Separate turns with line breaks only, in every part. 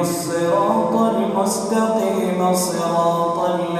الصراط المستقيم صراط الذين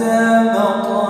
حتى مطلع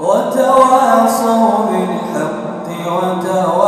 وتواصوا بالحق وتواصوا